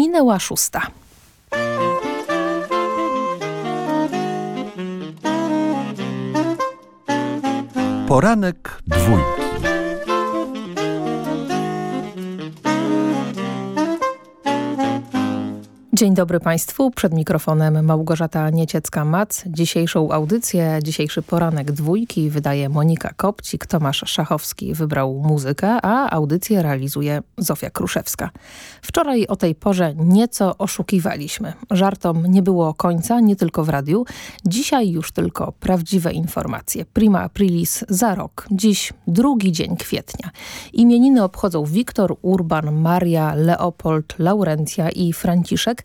minęła szósta. Poranek dwójki. Dzień dobry Państwu, przed mikrofonem Małgorzata Nieciecka-Mac. Dzisiejszą audycję, dzisiejszy poranek dwójki wydaje Monika Kopcik, Tomasz Szachowski wybrał muzykę, a audycję realizuje Zofia Kruszewska. Wczoraj o tej porze nieco oszukiwaliśmy. Żartom nie było końca, nie tylko w radiu. Dzisiaj już tylko prawdziwe informacje. Prima aprilis za rok. Dziś drugi dzień kwietnia. Imieniny obchodzą Wiktor, Urban, Maria, Leopold, Laurencja i Franciszek.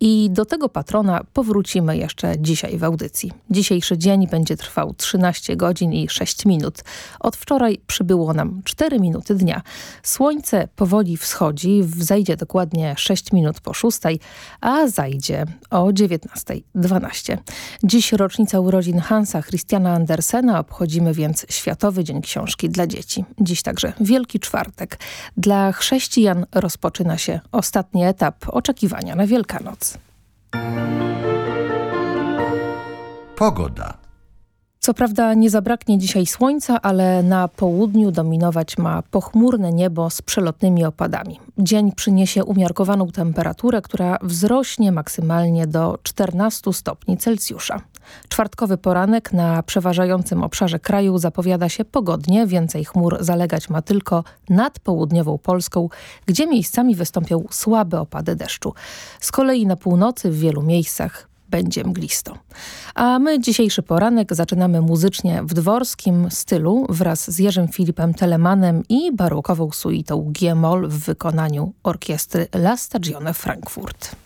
I do tego patrona powrócimy jeszcze dzisiaj w audycji. Dzisiejszy dzień będzie trwał 13 godzin i 6 minut. Od wczoraj przybyło nam 4 minuty dnia. Słońce powoli wschodzi, wzejdzie dokładnie 6 minut po 6, a zajdzie o 19.12. Dziś rocznica urodzin Hansa Christiana Andersena, obchodzimy więc Światowy Dzień Książki dla Dzieci. Dziś także Wielki Czwartek. Dla chrześcijan rozpoczyna się ostatni etap oczekiwania na Wielkanoc. Pogoda. Co prawda nie zabraknie dzisiaj słońca, ale na południu dominować ma pochmurne niebo z przelotnymi opadami. Dzień przyniesie umiarkowaną temperaturę, która wzrośnie maksymalnie do 14 stopni Celsjusza. Czwartkowy poranek na przeważającym obszarze kraju zapowiada się pogodnie. Więcej chmur zalegać ma tylko nad południową Polską, gdzie miejscami wystąpią słabe opady deszczu. Z kolei na północy w wielu miejscach będzie mglisto. A my dzisiejszy poranek zaczynamy muzycznie w dworskim stylu wraz z Jerzym Filipem Telemanem i barokową suitą G-moll w wykonaniu orkiestry La Stagione Frankfurt.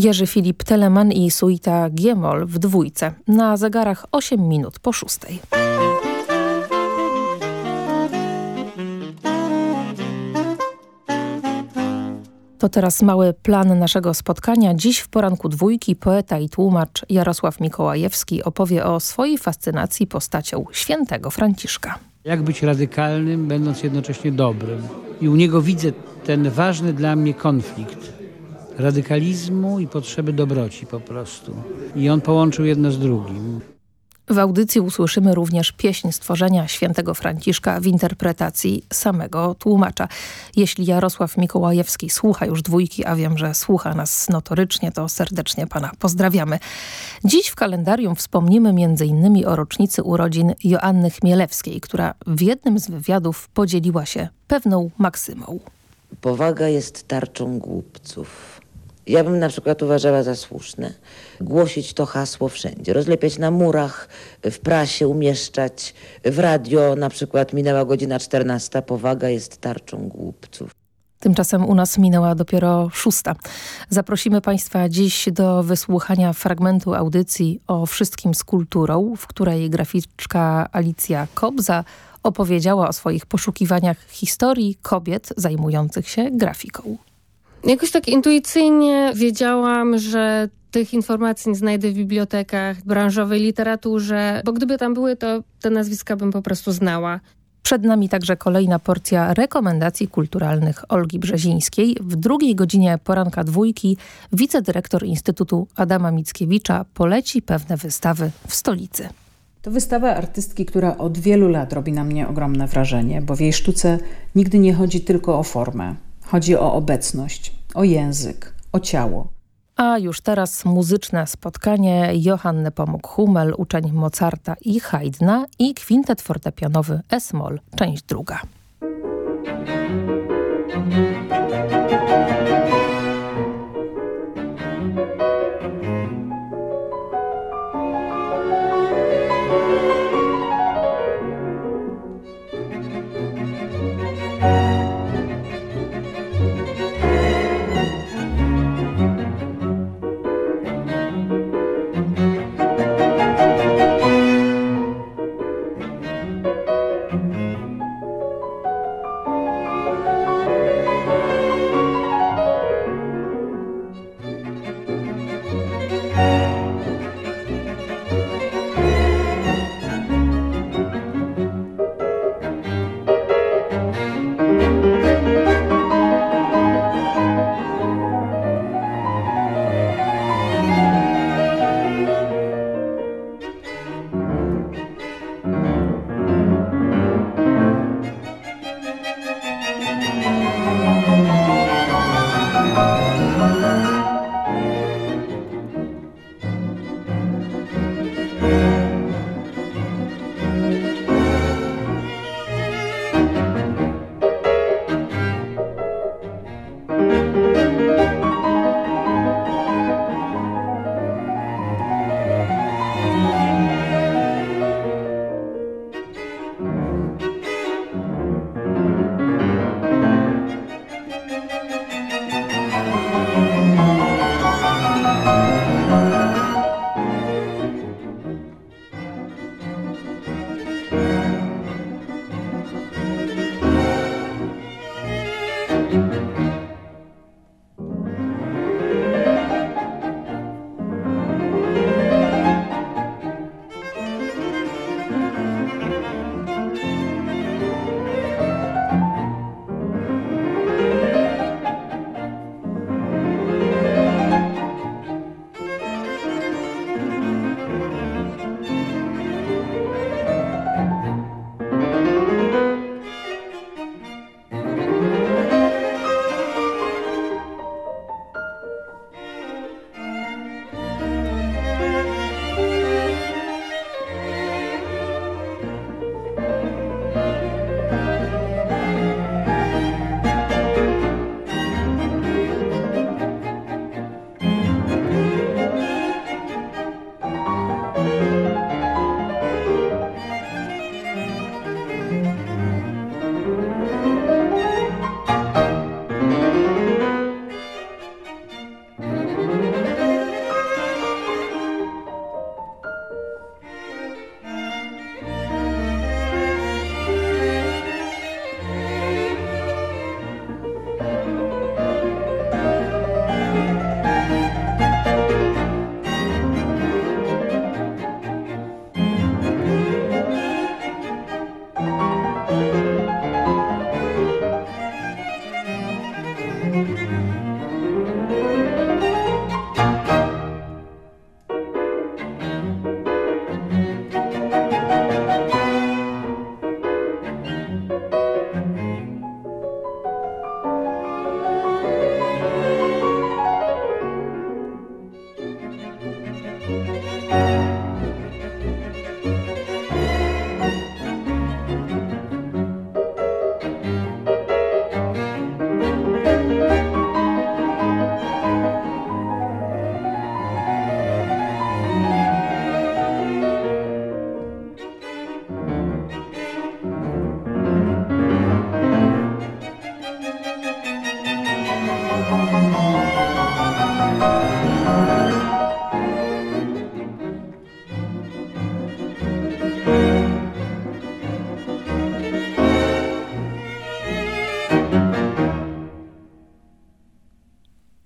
Jerzy Filip Teleman i suita Giemol w dwójce. Na zegarach 8 minut po szóstej. To teraz mały plan naszego spotkania. Dziś w poranku dwójki poeta i tłumacz Jarosław Mikołajewski opowie o swojej fascynacji postacią świętego Franciszka. Jak być radykalnym, będąc jednocześnie dobrym. I u niego widzę ten ważny dla mnie konflikt radykalizmu i potrzeby dobroci po prostu. I on połączył jedno z drugim. W audycji usłyszymy również pieśń stworzenia świętego Franciszka w interpretacji samego tłumacza. Jeśli Jarosław Mikołajewski słucha już dwójki, a wiem, że słucha nas notorycznie, to serdecznie pana pozdrawiamy. Dziś w kalendarium wspomnimy m.in. o rocznicy urodzin Joanny Chmielewskiej, która w jednym z wywiadów podzieliła się pewną maksymą. Powaga jest tarczą głupców. Ja bym na przykład uważała za słuszne głosić to hasło wszędzie, rozlepiać na murach, w prasie umieszczać, w radio na przykład minęła godzina 14, powaga jest tarczą głupców. Tymczasem u nas minęła dopiero szósta. Zaprosimy Państwa dziś do wysłuchania fragmentu audycji o wszystkim z kulturą, w której graficzka Alicja Kobza opowiedziała o swoich poszukiwaniach historii kobiet zajmujących się grafiką. Jakoś tak intuicyjnie wiedziałam, że tych informacji nie znajdę w bibliotekach, branżowej literaturze, bo gdyby tam były, to te nazwiska bym po prostu znała. Przed nami także kolejna porcja rekomendacji kulturalnych Olgi Brzezińskiej. W drugiej godzinie poranka dwójki wicedyrektor Instytutu Adama Mickiewicza poleci pewne wystawy w stolicy. To wystawa artystki, która od wielu lat robi na mnie ogromne wrażenie, bo w jej sztuce nigdy nie chodzi tylko o formę. Chodzi o obecność, o język, o ciało. A już teraz muzyczne spotkanie Johanny Pomuk-Hummel, uczeń Mozarta i Haydna i kwintet fortepianowy S-moll, część druga.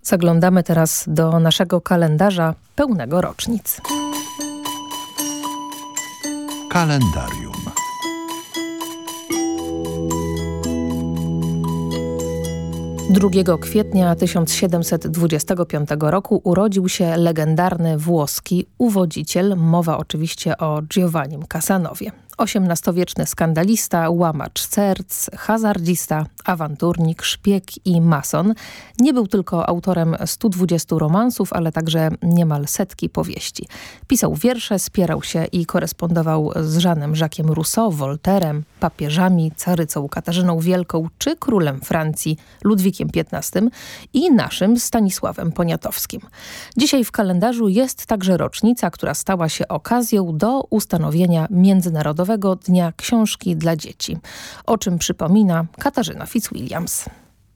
Zaglądamy teraz do naszego kalendarza pełnego rocznic. Kalendarium. Drugiego kwietnia 1725 roku urodził się legendarny włoski uwodziciel, mowa oczywiście o Giovannim Casanowie. XVIII-wieczny skandalista, łamacz serc, hazardzista, awanturnik, szpieg i mason. Nie był tylko autorem 120 romansów, ale także niemal setki powieści. Pisał wiersze, spierał się i korespondował z Żanem Jacques'em Rousseau, Volterem, papieżami, carycą Katarzyną Wielką czy królem Francji Ludwikiem XV i naszym Stanisławem Poniatowskim. Dzisiaj w kalendarzu jest także rocznica, która stała się okazją do ustanowienia międzynarodowego Dnia Książki dla Dzieci, o czym przypomina Katarzyna Fitzwilliams.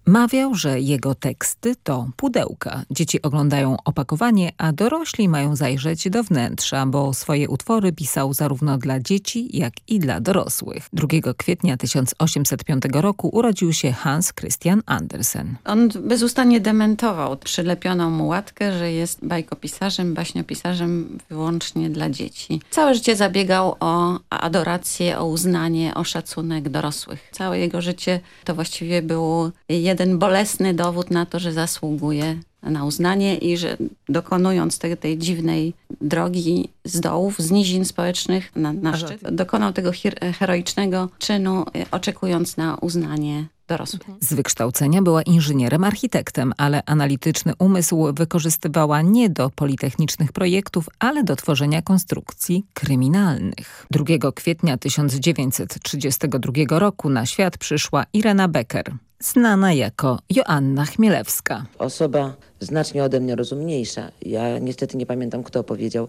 Mawiał, że jego teksty to pudełka. Dzieci oglądają opakowanie, a dorośli mają zajrzeć do wnętrza, bo swoje utwory pisał zarówno dla dzieci, jak i dla dorosłych. 2 kwietnia 1805 roku urodził się Hans Christian Andersen. On bezustannie dementował. Przylepiono mu łatkę, że jest bajkopisarzem, baśniopisarzem wyłącznie dla dzieci. Całe życie zabiegał o adorację, o uznanie, o szacunek dorosłych. Całe jego życie to właściwie był jeden jeden bolesny dowód na to, że zasługuje na uznanie i że dokonując tej, tej dziwnej drogi z dołów, z nizin społecznych na, na szczyt, dokonał tego heroicznego czynu, e, oczekując na uznanie dorosłych. Z wykształcenia była inżynierem, architektem, ale analityczny umysł wykorzystywała nie do politechnicznych projektów, ale do tworzenia konstrukcji kryminalnych. 2 kwietnia 1932 roku na świat przyszła Irena Becker znana jako Joanna Chmielewska. Osoba znacznie ode mnie rozumniejsza. Ja niestety nie pamiętam, kto powiedział.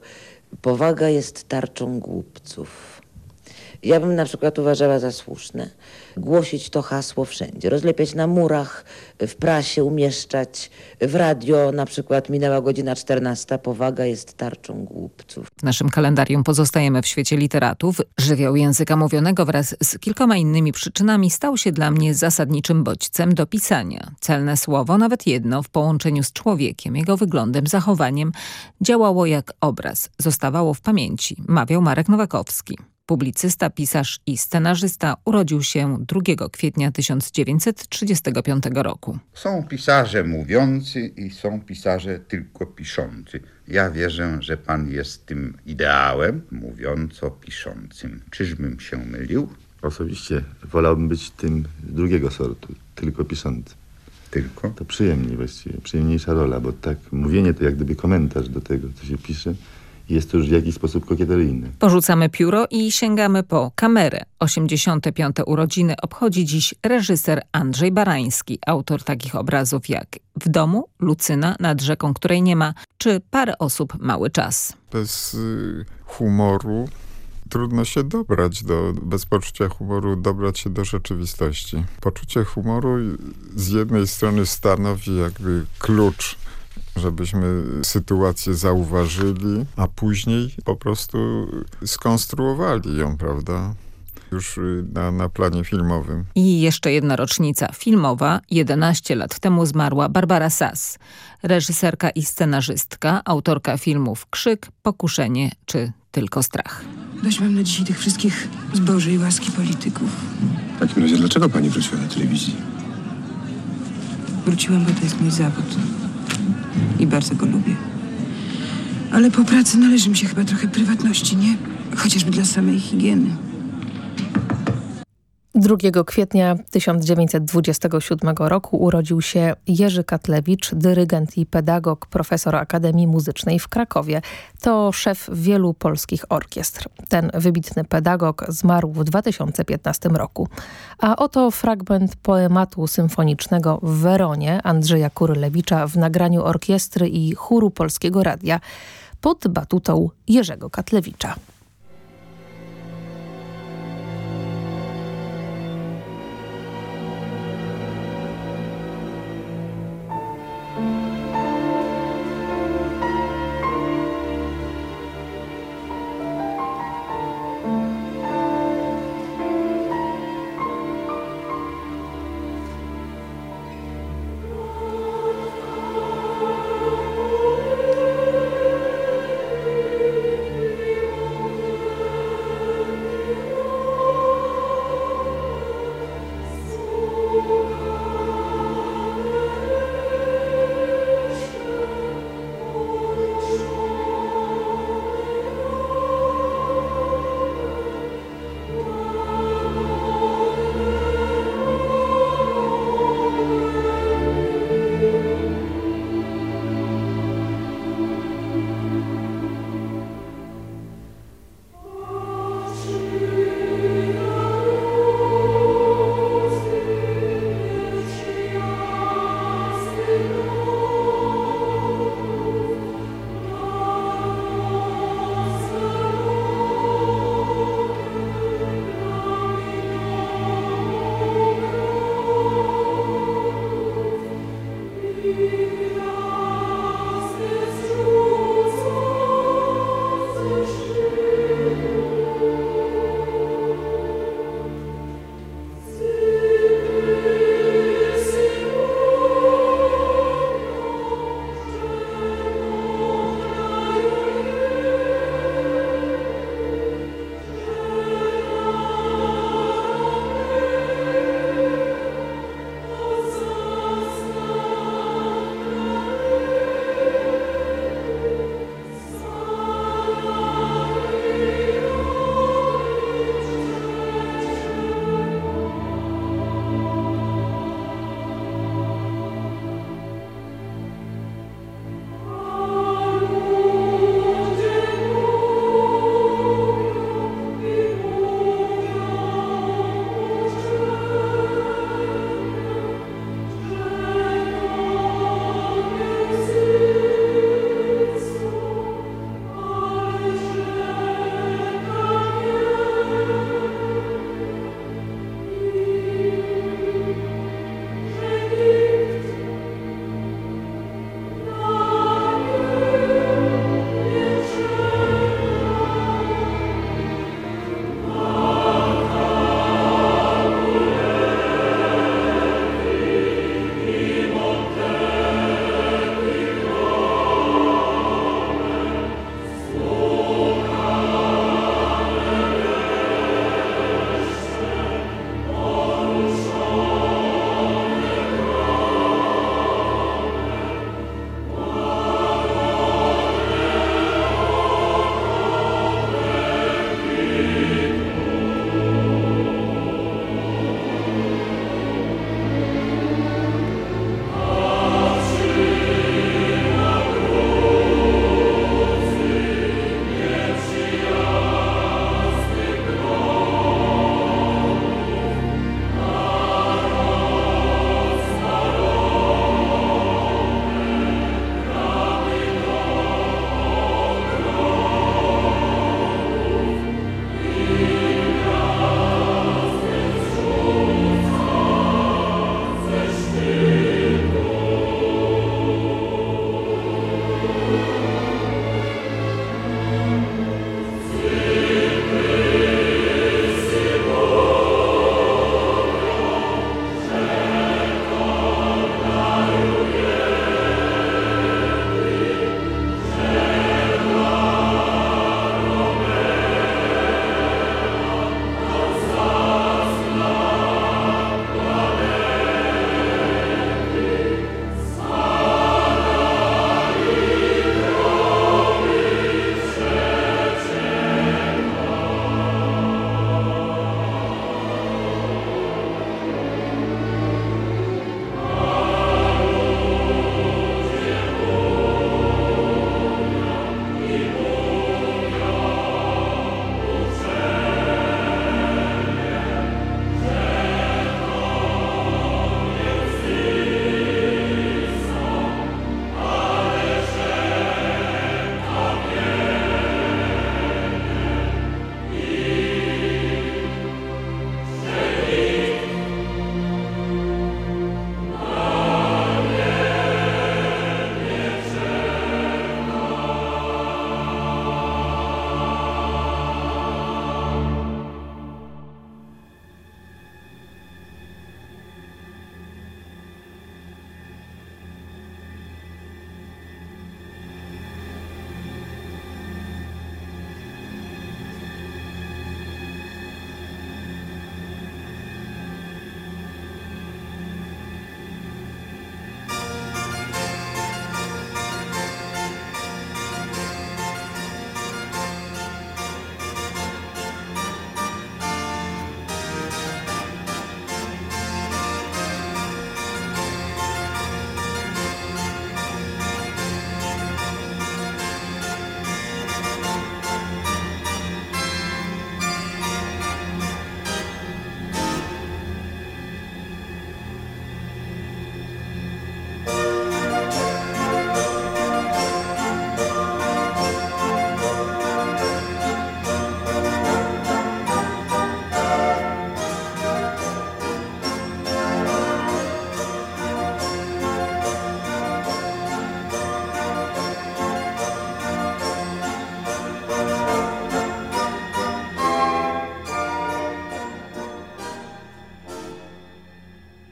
Powaga jest tarczą głupców. Ja bym na przykład uważała za słuszne głosić to hasło wszędzie, rozlepiać na murach, w prasie umieszczać, w radio na przykład minęła godzina 14, powaga jest tarczą głupców. W naszym kalendarium pozostajemy w świecie literatów. Żywioł języka mówionego wraz z kilkoma innymi przyczynami stał się dla mnie zasadniczym bodźcem do pisania. Celne słowo, nawet jedno, w połączeniu z człowiekiem, jego wyglądem, zachowaniem, działało jak obraz, zostawało w pamięci, mawiał Marek Nowakowski. Publicysta, pisarz i scenarzysta urodził się 2 kwietnia 1935 roku. Są pisarze mówiący i są pisarze tylko piszący. Ja wierzę, że pan jest tym ideałem mówiąco-piszącym. Czyżbym się mylił? Osobiście wolałbym być tym drugiego sortu, tylko piszący. Tylko? To przyjemniej właściwie, przyjemniejsza rola, bo tak mówienie to jak gdyby komentarz do tego, co się pisze, jest to już w jakiś sposób kokieteryjny. Porzucamy pióro i sięgamy po kamerę. 85. urodziny obchodzi dziś reżyser Andrzej Barański, autor takich obrazów jak W domu, Lucyna, nad rzeką, której nie ma, czy Parę osób, mały czas. Bez y, humoru trudno się dobrać do, bez poczucia humoru, dobrać się do rzeczywistości. Poczucie humoru z jednej strony stanowi jakby klucz żebyśmy sytuację zauważyli, a później po prostu skonstruowali ją, prawda? już y, na, na planie filmowym. I jeszcze jedna rocznica filmowa. 11 lat temu zmarła Barbara Sass, reżyserka i scenarzystka, autorka filmów Krzyk, Pokuszenie czy Tylko Strach. Dość mam na dzisiaj tych wszystkich zboży i łaski polityków. W takim razie dlaczego pani wróciła do telewizji? Wróciłam, bo to jest mój zawód i bardzo go lubię. Ale po pracy należy mi się chyba trochę prywatności, nie? Chociażby dla samej higieny. 2 kwietnia 1927 roku urodził się Jerzy Katlewicz, dyrygent i pedagog, profesor Akademii Muzycznej w Krakowie. To szef wielu polskich orkiestr. Ten wybitny pedagog zmarł w 2015 roku. A oto fragment poematu symfonicznego w Weronie Andrzeja Kurylewicza w nagraniu orkiestry i chóru Polskiego Radia pod batutą Jerzego Katlewicza.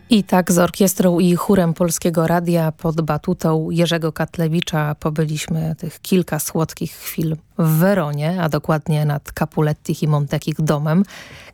I tak z orkiestrą i chórem Polskiego Radia pod batutą Jerzego Katlewicza pobyliśmy tych kilka słodkich chwil w Weronie, a dokładnie nad Capulettich i Montekich domem,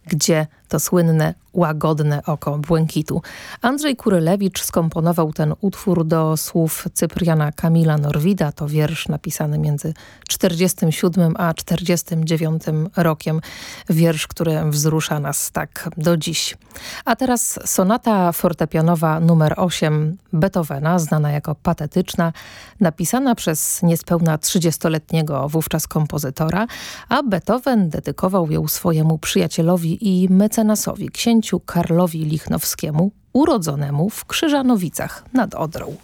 gdzie to słynne łagodne oko błękitu. Andrzej Kurylewicz skomponował ten utwór do słów Cypriana Kamila Norwida. To wiersz napisany między 47 a 49 rokiem. Wiersz, który wzrusza nas tak do dziś. A teraz sonata fortepianowa numer 8 Beethovena, znana jako patetyczna, napisana przez niespełna 30-letniego wówczas kompozytora, a Beethoven dedykował ją swojemu przyjacielowi i mecenasowi, księciu Karlowi Lichnowskiemu, urodzonemu w Krzyżanowicach nad Odrą.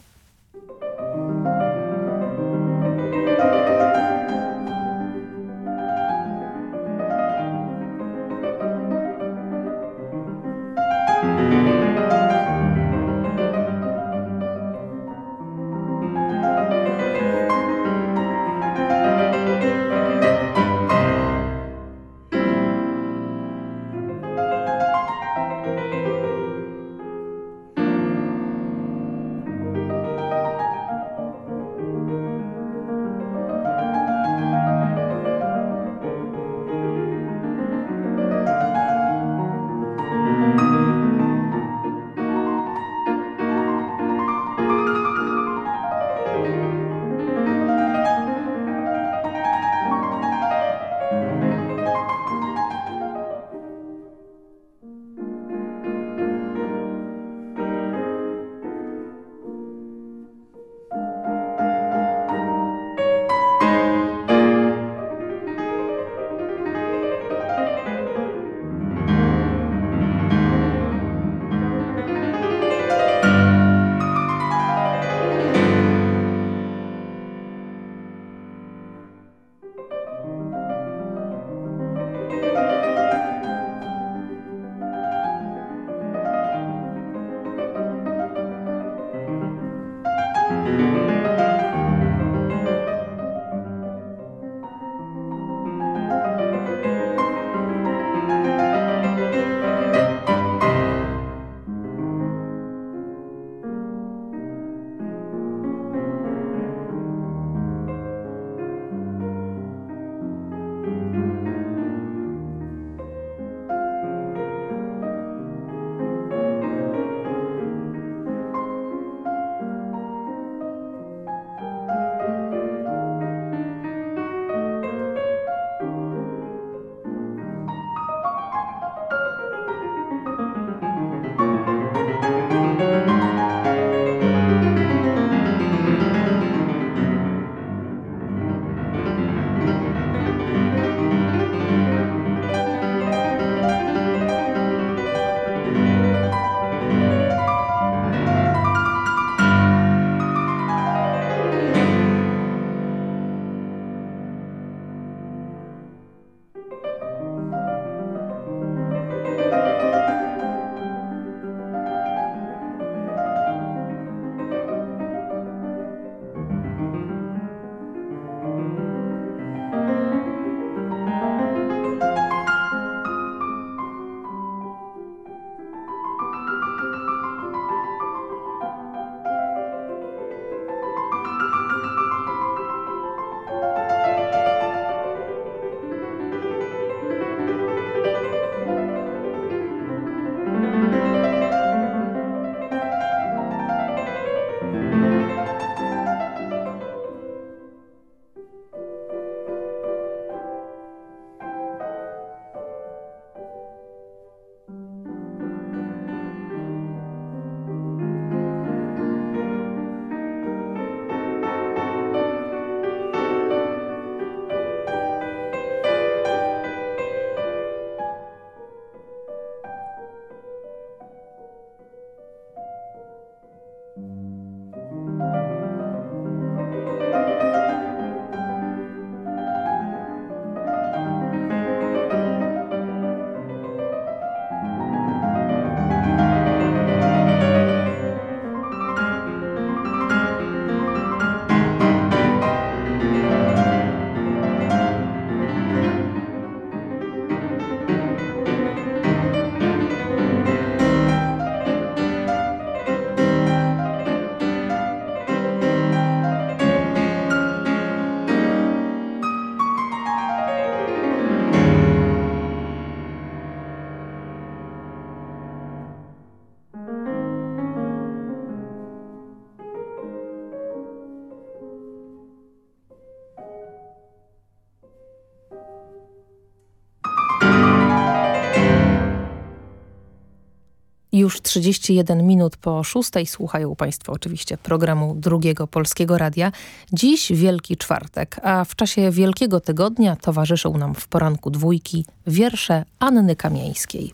Już 31 minut po szóstej słuchają Państwo oczywiście programu Drugiego Polskiego Radia. Dziś Wielki Czwartek, a w czasie Wielkiego Tygodnia towarzyszą nam w poranku dwójki wiersze Anny Kamieńskiej.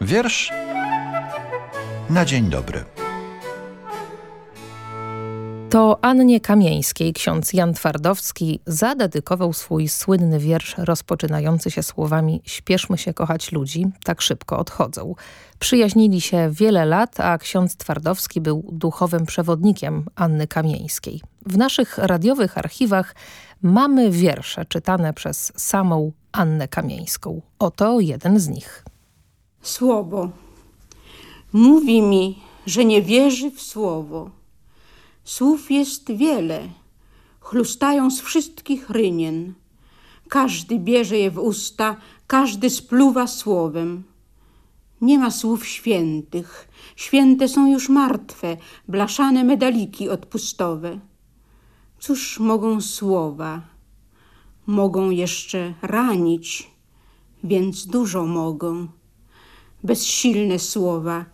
Wiersz na dzień dobry. To Annie Kamieńskiej ksiądz Jan Twardowski zadedykował swój słynny wiersz rozpoczynający się słowami Śpieszmy się kochać ludzi, tak szybko odchodzą. Przyjaźnili się wiele lat, a ksiądz Twardowski był duchowym przewodnikiem Anny Kamieńskiej. W naszych radiowych archiwach mamy wiersze czytane przez samą Annę Kamieńską. Oto jeden z nich. Słowo. Mówi mi, że nie wierzy w słowo Słów jest wiele, chlustają z wszystkich rynien. Każdy bierze je w usta, każdy spluwa słowem. Nie ma słów świętych, święte są już martwe, blaszane medaliki odpustowe. Cóż mogą słowa? Mogą jeszcze ranić, więc dużo mogą. Bezsilne słowa,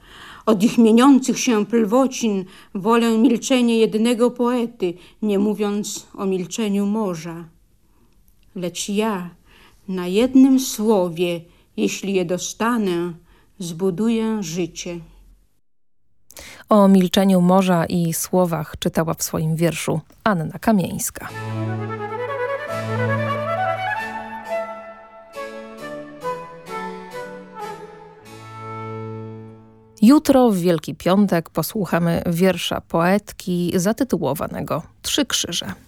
od ich mieniących się plwocin wolę milczenie jednego poety, nie mówiąc o milczeniu morza. Lecz ja na jednym słowie, jeśli je dostanę, zbuduję życie. O milczeniu morza i słowach czytała w swoim wierszu Anna Kamieńska. Jutro w Wielki Piątek posłuchamy wiersza poetki zatytułowanego Trzy krzyże.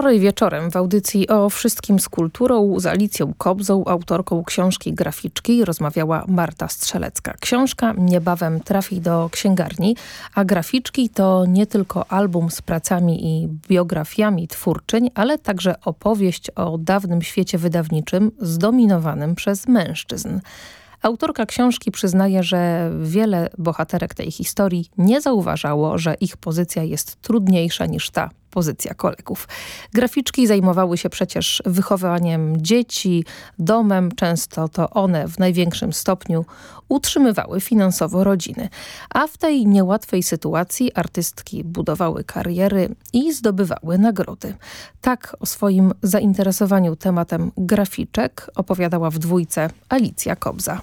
Wczoraj wieczorem w audycji o wszystkim z kulturą z Alicją Kobzą, autorką książki graficzki, rozmawiała Marta Strzelecka. Książka niebawem trafi do księgarni, a graficzki to nie tylko album z pracami i biografiami twórczyń, ale także opowieść o dawnym świecie wydawniczym zdominowanym przez mężczyzn. Autorka książki przyznaje, że wiele bohaterek tej historii nie zauważało, że ich pozycja jest trudniejsza niż ta pozycja kolegów. Graficzki zajmowały się przecież wychowaniem dzieci, domem. Często to one w największym stopniu utrzymywały finansowo rodziny. A w tej niełatwej sytuacji artystki budowały kariery i zdobywały nagrody. Tak o swoim zainteresowaniu tematem graficzek opowiadała w dwójce Alicja Kobza.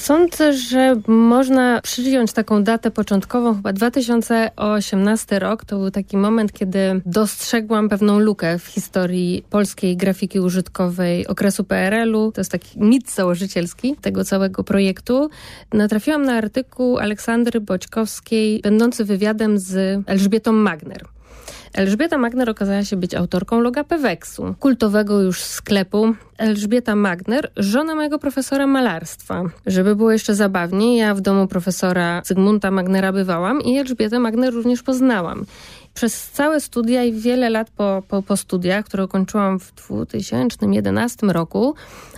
Sądzę, że można przyjąć taką datę początkową, chyba 2018 rok. To był taki moment, kiedy dostrzegłam pewną lukę w historii polskiej grafiki użytkowej okresu PRL-u. To jest taki mit założycielski tego całego projektu. Natrafiłam na artykuł Aleksandry Boćkowskiej, będący wywiadem z Elżbietą Magner. Elżbieta Magner okazała się być autorką loga Peweksu, kultowego już sklepu. Elżbieta Magner, żona mojego profesora malarstwa. Żeby było jeszcze zabawniej, ja w domu profesora Zygmunta Magnera bywałam i Elżbietę Magner również poznałam. Przez całe studia i wiele lat po, po, po studiach, które ukończyłam w 2011 roku,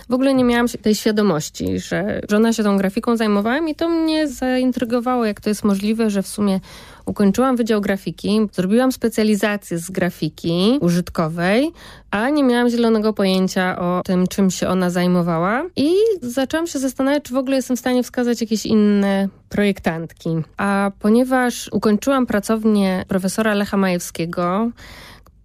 w ogóle nie miałam tej świadomości, że żona się tą grafiką zajmowała i to mnie zaintrygowało, jak to jest możliwe, że w sumie ukończyłam Wydział Grafiki, zrobiłam specjalizację z grafiki użytkowej, a nie miałam zielonego pojęcia o tym, czym się ona zajmowała i zaczęłam się zastanawiać, czy w ogóle jestem w stanie wskazać jakieś inne projektantki. A ponieważ ukończyłam pracownię profesora Lecha Majewskiego,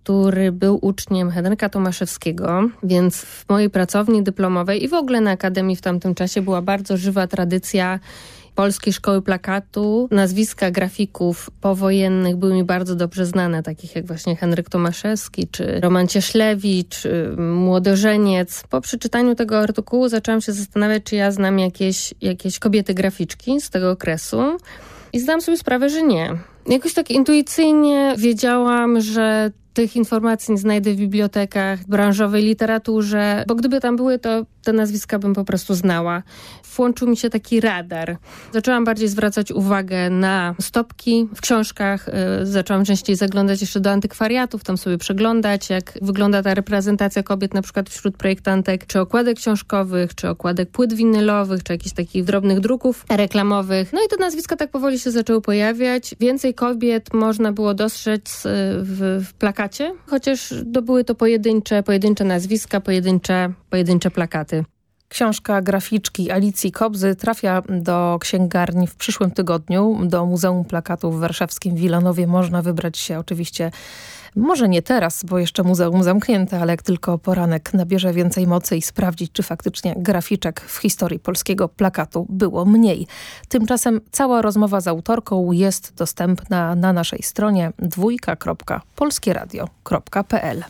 który był uczniem Henryka Tomaszewskiego, więc w mojej pracowni dyplomowej i w ogóle na Akademii w tamtym czasie była bardzo żywa tradycja Polskiej Szkoły Plakatu. Nazwiska grafików powojennych były mi bardzo dobrze znane, takich jak właśnie Henryk Tomaszewski, czy Roman Cieślewicz, Młodożeniec. Po przeczytaniu tego artykułu zaczęłam się zastanawiać, czy ja znam jakieś, jakieś kobiety graficzki z tego okresu. I zdałam sobie sprawę, że nie. Jakoś tak intuicyjnie wiedziałam, że tych informacji nie znajdę w bibliotekach, branżowej literaturze, bo gdyby tam były, to te nazwiska bym po prostu znała. Włączył mi się taki radar. Zaczęłam bardziej zwracać uwagę na stopki w książkach. Y, zaczęłam częściej zaglądać jeszcze do antykwariatów, tam sobie przeglądać, jak wygląda ta reprezentacja kobiet na przykład wśród projektantek, czy okładek książkowych, czy okładek płyt winylowych, czy jakichś takich drobnych druków reklamowych. No i te nazwiska tak powoli się zaczęły pojawiać. Więcej kobiet można było dostrzec y, w, w plakacie, chociaż to były to pojedyncze, pojedyncze nazwiska, pojedyncze, pojedyncze plakaty. Książka graficzki Alicji Kobzy trafia do księgarni w przyszłym tygodniu. Do Muzeum Plakatu w warszawskim Wilanowie można wybrać się oczywiście może nie teraz, bo jeszcze muzeum zamknięte, ale jak tylko poranek nabierze więcej mocy i sprawdzić, czy faktycznie graficzek w historii polskiego plakatu było mniej. Tymczasem cała rozmowa z autorką jest dostępna na naszej stronie dwójka.polskieradio.pl.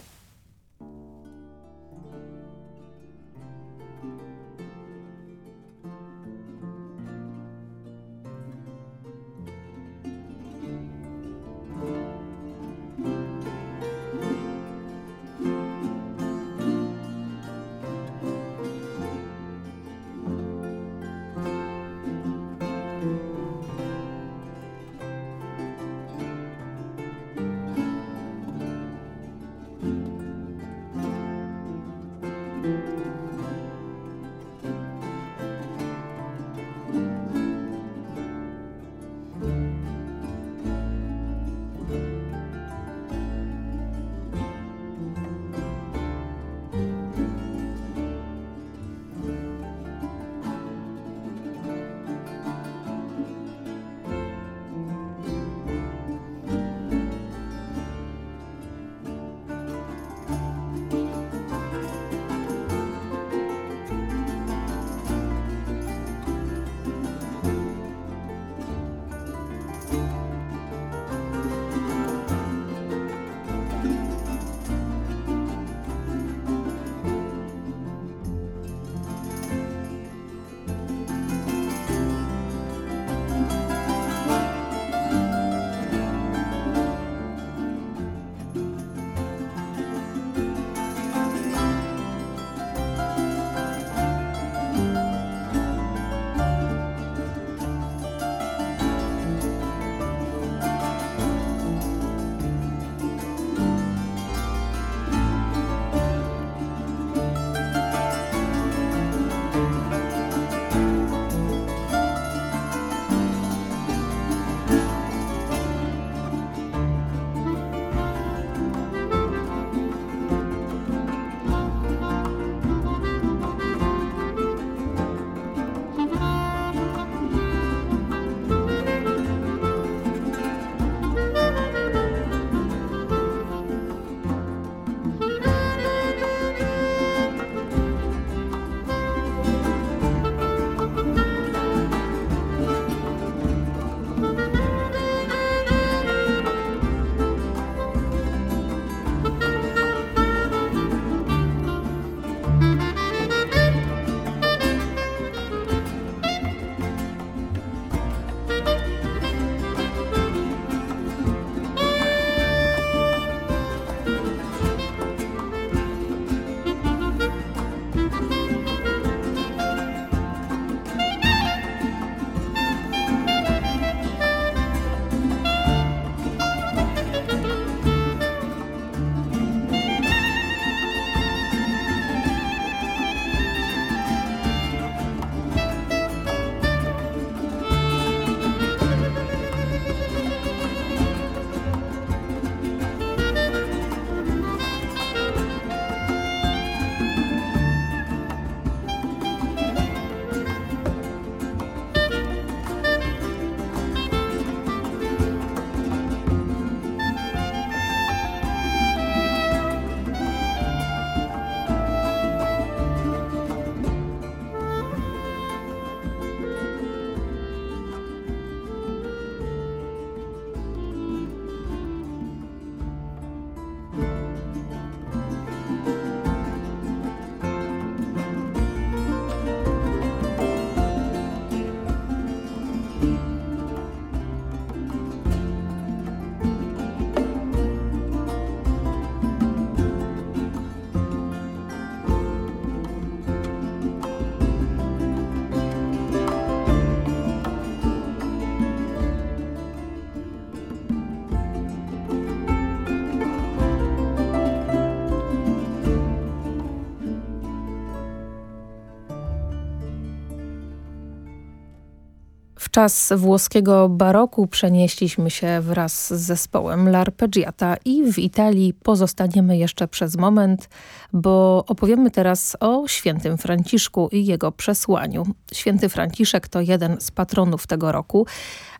czas włoskiego baroku przenieśliśmy się wraz z zespołem L'Arpeggiata i w Italii pozostaniemy jeszcze przez moment, bo opowiemy teraz o świętym Franciszku i jego przesłaniu. Święty Franciszek to jeden z patronów tego roku,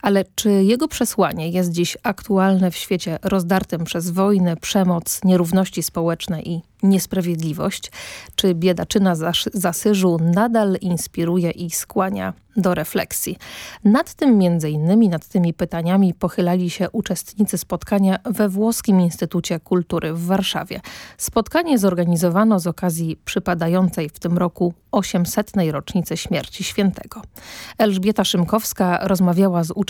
ale czy jego przesłanie jest dziś aktualne w świecie rozdartym przez wojnę, przemoc, nierówności społeczne i niesprawiedliwość? Czy biedaczyna z Asyżu nadal inspiruje i skłania do refleksji? Nad tym między innymi, nad tymi pytaniami pochylali się uczestnicy spotkania we Włoskim Instytucie Kultury w Warszawie. Spotkanie zorganizowano z okazji przypadającej w tym roku 800. rocznicy śmierci świętego. Elżbieta Szymkowska rozmawiała z uczestnikami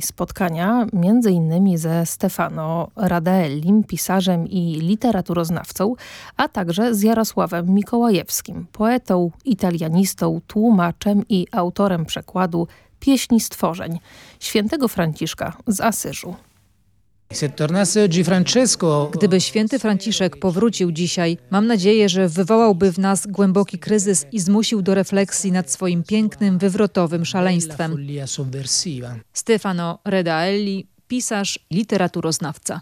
spotkania, między innymi ze Stefano Radaellim, pisarzem i literaturoznawcą, a także z Jarosławem Mikołajewskim, poetą, italianistą, tłumaczem i autorem przekładu Pieśni Stworzeń świętego Franciszka z Asyżu. Gdyby święty Franciszek powrócił dzisiaj, mam nadzieję, że wywołałby w nas głęboki kryzys i zmusił do refleksji nad swoim pięknym, wywrotowym szaleństwem. Stefano Redaelli, pisarz, literaturoznawca.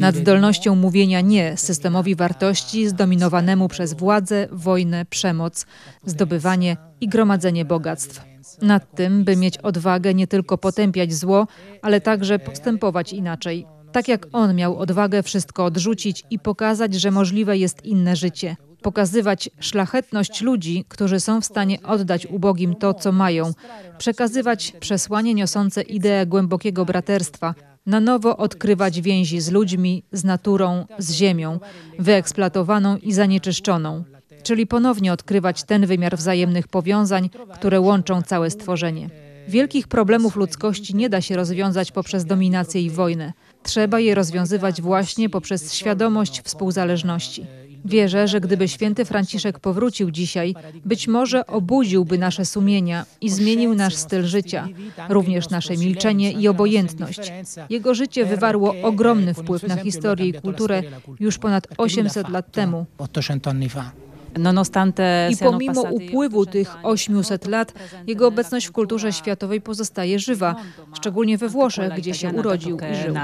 Nad zdolnością mówienia nie systemowi wartości zdominowanemu przez władzę, wojnę, przemoc, zdobywanie i gromadzenie bogactw nad tym, by mieć odwagę nie tylko potępiać zło, ale także postępować inaczej. Tak jak on miał odwagę wszystko odrzucić i pokazać, że możliwe jest inne życie. Pokazywać szlachetność ludzi, którzy są w stanie oddać ubogim to, co mają. Przekazywać przesłanie niosące ideę głębokiego braterstwa, na nowo odkrywać więzi z ludźmi, z naturą, z ziemią, wyeksploatowaną i zanieczyszczoną czyli ponownie odkrywać ten wymiar wzajemnych powiązań, które łączą całe stworzenie. Wielkich problemów ludzkości nie da się rozwiązać poprzez dominację i wojnę. Trzeba je rozwiązywać właśnie poprzez świadomość współzależności. Wierzę, że gdyby święty Franciszek powrócił dzisiaj, być może obudziłby nasze sumienia i zmienił nasz styl życia, również nasze milczenie i obojętność. Jego życie wywarło ogromny wpływ na historię i kulturę już ponad 800 lat temu. I pomimo upływu tych 800 lat, jego obecność w kulturze światowej pozostaje żywa, szczególnie we Włoszech, gdzie się urodził i żył.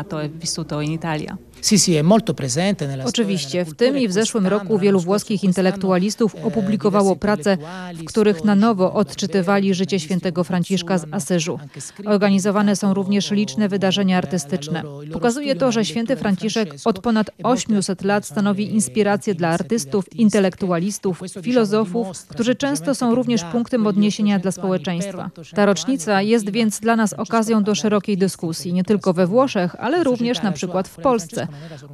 Oczywiście, w tym i w zeszłym roku wielu włoskich intelektualistów opublikowało prace, w których na nowo odczytywali życie świętego Franciszka z Asyżu. Organizowane są również liczne wydarzenia artystyczne. Pokazuje to, że święty Franciszek od ponad 800 lat stanowi inspirację dla artystów, intelektualistów, filozofów, którzy często są również punktem odniesienia dla społeczeństwa. Ta rocznica jest więc dla nas okazją do szerokiej dyskusji, nie tylko we Włoszech, ale również na przykład w Polsce.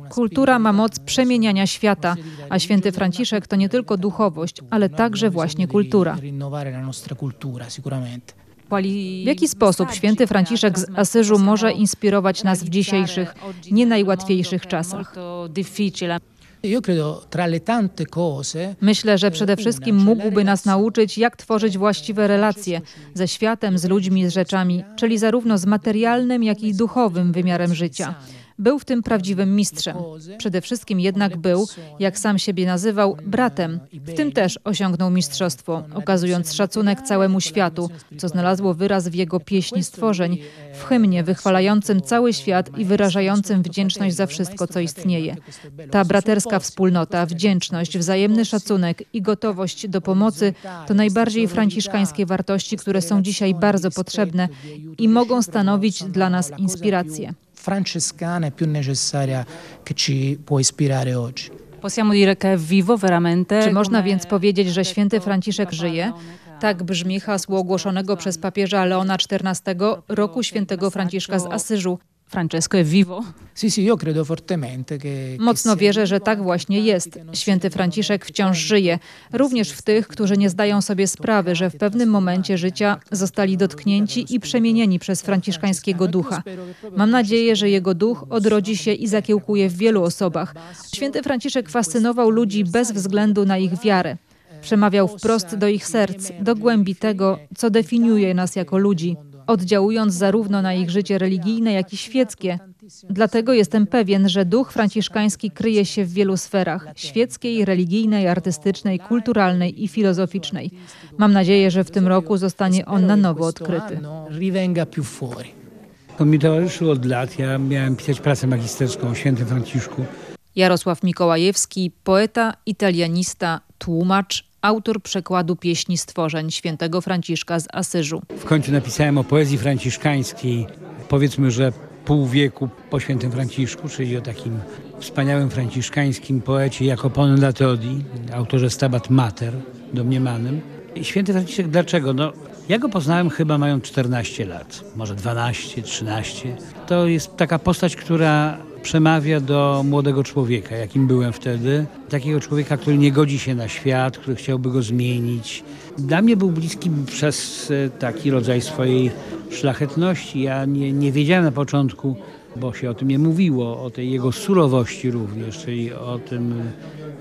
Kultura ma moc przemieniania świata, a święty Franciszek to nie tylko duchowość, ale także właśnie kultura. W jaki sposób święty Franciszek z Asyżu może inspirować nas w dzisiejszych, nie najłatwiejszych czasach? Myślę, że przede wszystkim mógłby nas nauczyć, jak tworzyć właściwe relacje ze światem, z ludźmi, z rzeczami, czyli zarówno z materialnym, jak i duchowym wymiarem życia. Był w tym prawdziwym mistrzem. Przede wszystkim jednak był, jak sam siebie nazywał, bratem. W tym też osiągnął mistrzostwo, okazując szacunek całemu światu, co znalazło wyraz w jego pieśni stworzeń, w hymnie wychwalającym cały świat i wyrażającym wdzięczność za wszystko, co istnieje. Ta braterska wspólnota, wdzięczność, wzajemny szacunek i gotowość do pomocy to najbardziej franciszkańskie wartości, które są dzisiaj bardzo potrzebne i mogą stanowić dla nas inspirację francescana è più necessaria che ci può ispirare oggi. Czy można więc powiedzieć, że święty Franciszek żyje? Tak brzmi hasło ogłoszonego przez papieża Leona XIV roku świętego Franciszka z Asyżu. Francesco è vivo. Mocno wierzę, że tak właśnie jest. Święty Franciszek wciąż żyje, również w tych, którzy nie zdają sobie sprawy, że w pewnym momencie życia zostali dotknięci i przemienieni przez franciszkańskiego ducha. Mam nadzieję, że jego duch odrodzi się i zakiełkuje w wielu osobach. Święty Franciszek fascynował ludzi bez względu na ich wiarę. Przemawiał wprost do ich serc, do głębi tego, co definiuje nas jako ludzi oddziałując zarówno na ich życie religijne, jak i świeckie, Dlatego jestem pewien, że duch franciszkański kryje się w wielu sferach świeckiej, religijnej, artystycznej, kulturalnej i filozoficznej. Mam nadzieję, że w tym roku zostanie on na nowo odkryty. On mi towarzyszył od lat. Ja miałem pisać pracę magisterską o świętym Franciszku. Jarosław Mikołajewski, poeta, italianista, tłumacz, autor przekładu pieśni stworzeń świętego Franciszka z Asyżu. W końcu napisałem o poezji franciszkańskiej, powiedzmy, że pół wieku po świętym Franciszku, czyli o takim wspaniałym franciszkańskim poecie Jacopo da Todi, autorze Stabat Mater, domniemanym. I święty Franciszek dlaczego? No, ja go poznałem chyba mając 14 lat, może 12, 13. To jest taka postać, która przemawia do młodego człowieka, jakim byłem wtedy. Takiego człowieka, który nie godzi się na świat, który chciałby go zmienić. Dla mnie był bliski przez e, taki rodzaj swojej szlachetności. Ja nie, nie wiedziałem na początku, bo się o tym nie mówiło, o tej jego surowości również, czyli o tym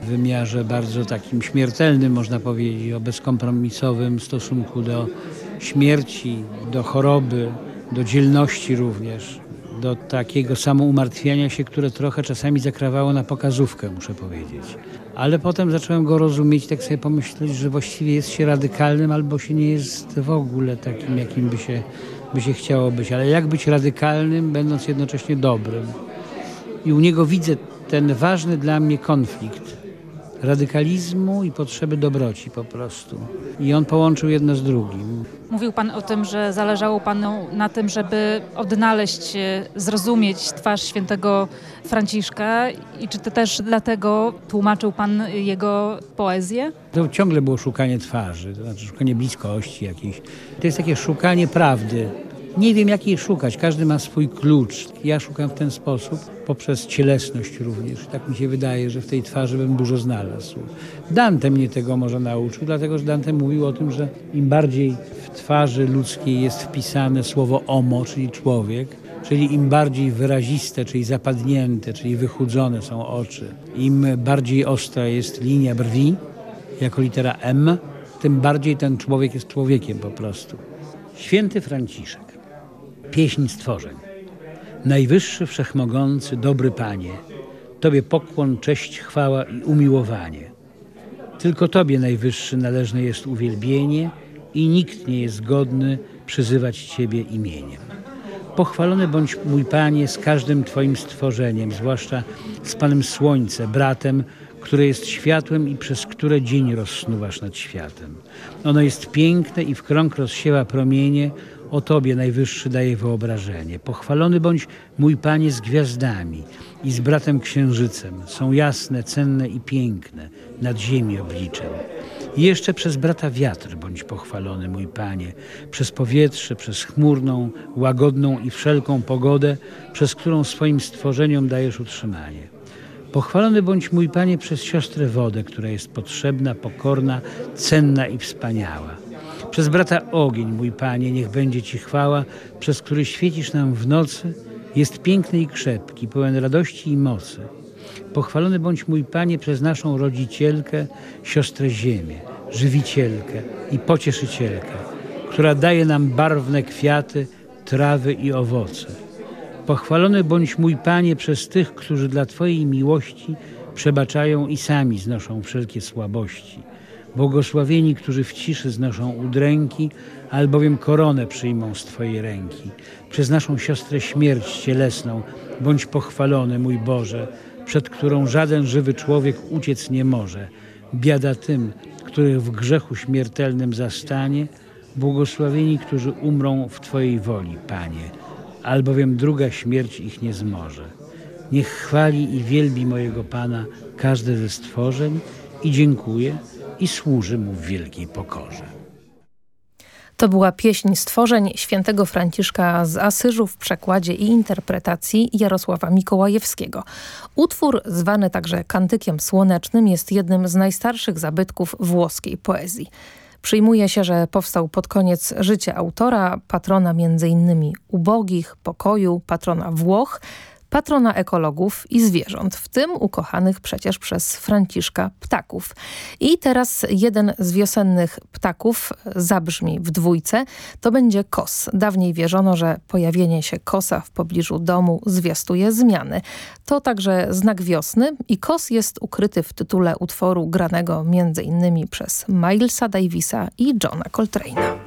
wymiarze bardzo takim śmiertelnym, można powiedzieć, o bezkompromisowym stosunku do śmierci, do choroby, do dzielności również do takiego samoumartwiania się, które trochę czasami zakrawało na pokazówkę, muszę powiedzieć. Ale potem zacząłem go rozumieć, tak sobie pomyśleć, że właściwie jest się radykalnym albo się nie jest w ogóle takim, jakim by się, by się chciało być. Ale jak być radykalnym, będąc jednocześnie dobrym? I u niego widzę ten ważny dla mnie konflikt radykalizmu i potrzeby dobroci po prostu. I on połączył jedno z drugim. Mówił Pan o tym, że zależało Panu na tym, żeby odnaleźć, zrozumieć twarz świętego Franciszka i czy to też dlatego tłumaczył Pan jego poezję? To ciągle było szukanie twarzy, to znaczy szukanie bliskości jakiejś. To jest takie szukanie prawdy. Nie wiem, jak jej szukać. Każdy ma swój klucz. Ja szukam w ten sposób, poprzez cielesność również. Tak mi się wydaje, że w tej twarzy bym dużo znalazł. Dante mnie tego może nauczył, dlatego że Dante mówił o tym, że im bardziej w twarzy ludzkiej jest wpisane słowo omo, czyli człowiek, czyli im bardziej wyraziste, czyli zapadnięte, czyli wychudzone są oczy, im bardziej ostra jest linia brwi, jako litera M, tym bardziej ten człowiek jest człowiekiem po prostu. Święty Franciszek pieśń stworzeń. Najwyższy Wszechmogący, dobry Panie, Tobie pokłon, cześć, chwała i umiłowanie. Tylko Tobie najwyższy należne jest uwielbienie i nikt nie jest godny przyzywać Ciebie imieniem. Pochwalony bądź mój Panie z każdym Twoim stworzeniem, zwłaszcza z Panem Słońce, bratem, które jest światłem i przez które dzień rozsnuwasz nad światem. Ono jest piękne i w krąg rozsiewa promienie, o Tobie Najwyższy daje wyobrażenie. Pochwalony bądź mój Panie z gwiazdami i z bratem Księżycem. Są jasne, cenne i piękne, nad ziemi obliczem. I jeszcze przez brata wiatr bądź pochwalony, mój Panie, przez powietrze, przez chmurną, łagodną i wszelką pogodę, przez którą swoim stworzeniom dajesz utrzymanie. Pochwalony bądź mój Panie przez siostrę wodę, która jest potrzebna, pokorna, cenna i wspaniała. Przez brata ogień, mój Panie, niech będzie Ci chwała, przez który świecisz nam w nocy, jest piękny i krzepki, pełen radości i mocy. Pochwalony bądź mój Panie przez naszą rodzicielkę, siostrę Ziemię, żywicielkę i pocieszycielkę, która daje nam barwne kwiaty, trawy i owoce. Pochwalony bądź mój Panie przez tych, którzy dla Twojej miłości przebaczają i sami znoszą wszelkie słabości Błogosławieni, którzy w ciszy znoszą udręki, albowiem koronę przyjmą z Twojej ręki. Przez naszą siostrę śmierć cielesną, bądź pochwalony, mój Boże, przed którą żaden żywy człowiek uciec nie może. Biada tym, których w grzechu śmiertelnym zastanie, błogosławieni, którzy umrą w Twojej woli, Panie, albowiem druga śmierć ich nie zmoże. Niech chwali i wielbi mojego Pana każde ze stworzeń i dziękuję, i służy mu w wielkiej pokorze. To była pieśń stworzeń świętego Franciszka z Asyżu w przekładzie i interpretacji Jarosława Mikołajewskiego. Utwór, zwany także kantykiem słonecznym, jest jednym z najstarszych zabytków włoskiej poezji. Przyjmuje się, że powstał pod koniec życia autora, patrona m.in. ubogich, pokoju, patrona Włoch, patrona ekologów i zwierząt, w tym ukochanych przecież przez Franciszka ptaków. I teraz jeden z wiosennych ptaków zabrzmi w dwójce. To będzie kos. Dawniej wierzono, że pojawienie się kosa w pobliżu domu zwiastuje zmiany. To także znak wiosny i kos jest ukryty w tytule utworu granego m.in. przez Milesa Davisa i Johna Coltrane'a.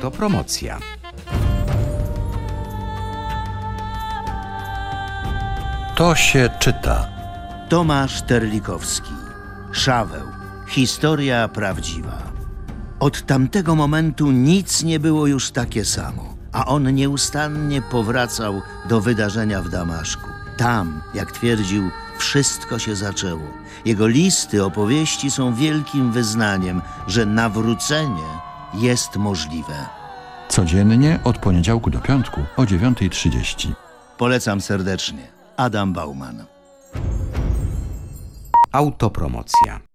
Autopromocja. To się czyta. Tomasz Terlikowski. Szaweł. Historia prawdziwa. Od tamtego momentu nic nie było już takie samo, a on nieustannie powracał do wydarzenia w Damaszku. Tam, jak twierdził, wszystko się zaczęło. Jego listy, opowieści są wielkim wyznaniem, że nawrócenie jest możliwe. Codziennie od poniedziałku do piątku o 9.30. Polecam serdecznie. Adam Bauman. Autopromocja.